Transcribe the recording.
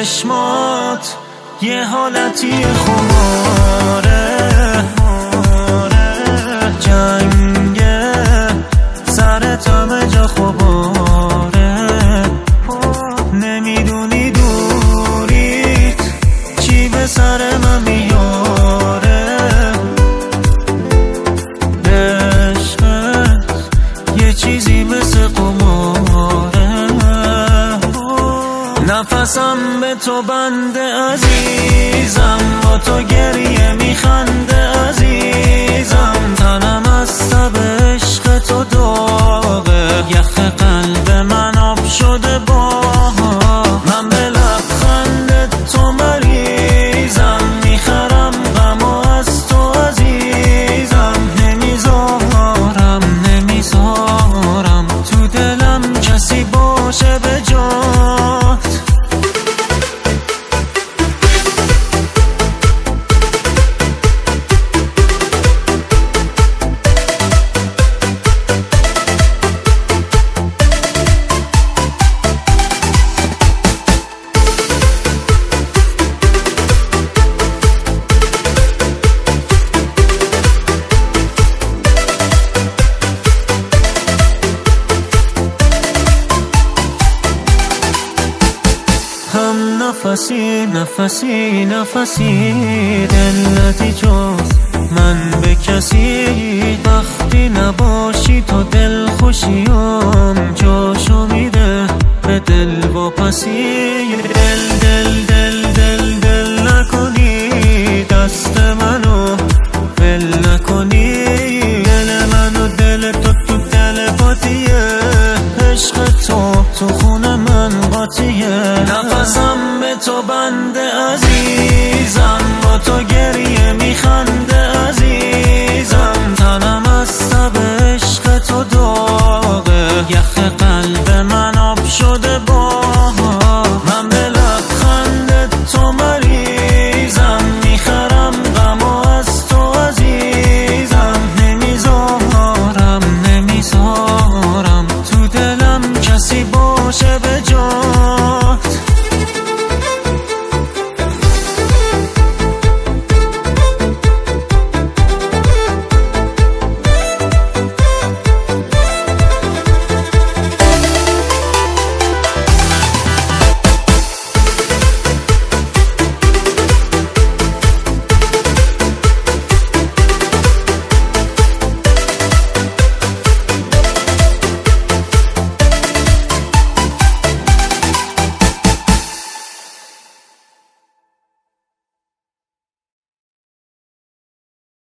چشمات یه حالتی خماره. نفسم به تو بنده عزیزم با تو گریه میخنده هم نفسی نفسی نفسی دلتی جز من به کسی. وقتی نباشی تو دل خوشیم جاشو میده به دل واپسی. دل دل دل دل دل نکنی دست منو ول نکنی. دل منو دل تو تو دل باتیه عشق تو تو خونه قاطیه نفسم به تو بنده عزیزم با تو گریه میخنده عزیزم. تنم از تب عشق تو داغه. یخ قلب من آب شده با من به لبخند تو مریضم. می‌خرم غم از تو عزیزم. نمی‌ذارم نمی‌ذارم. کسی باشه به جا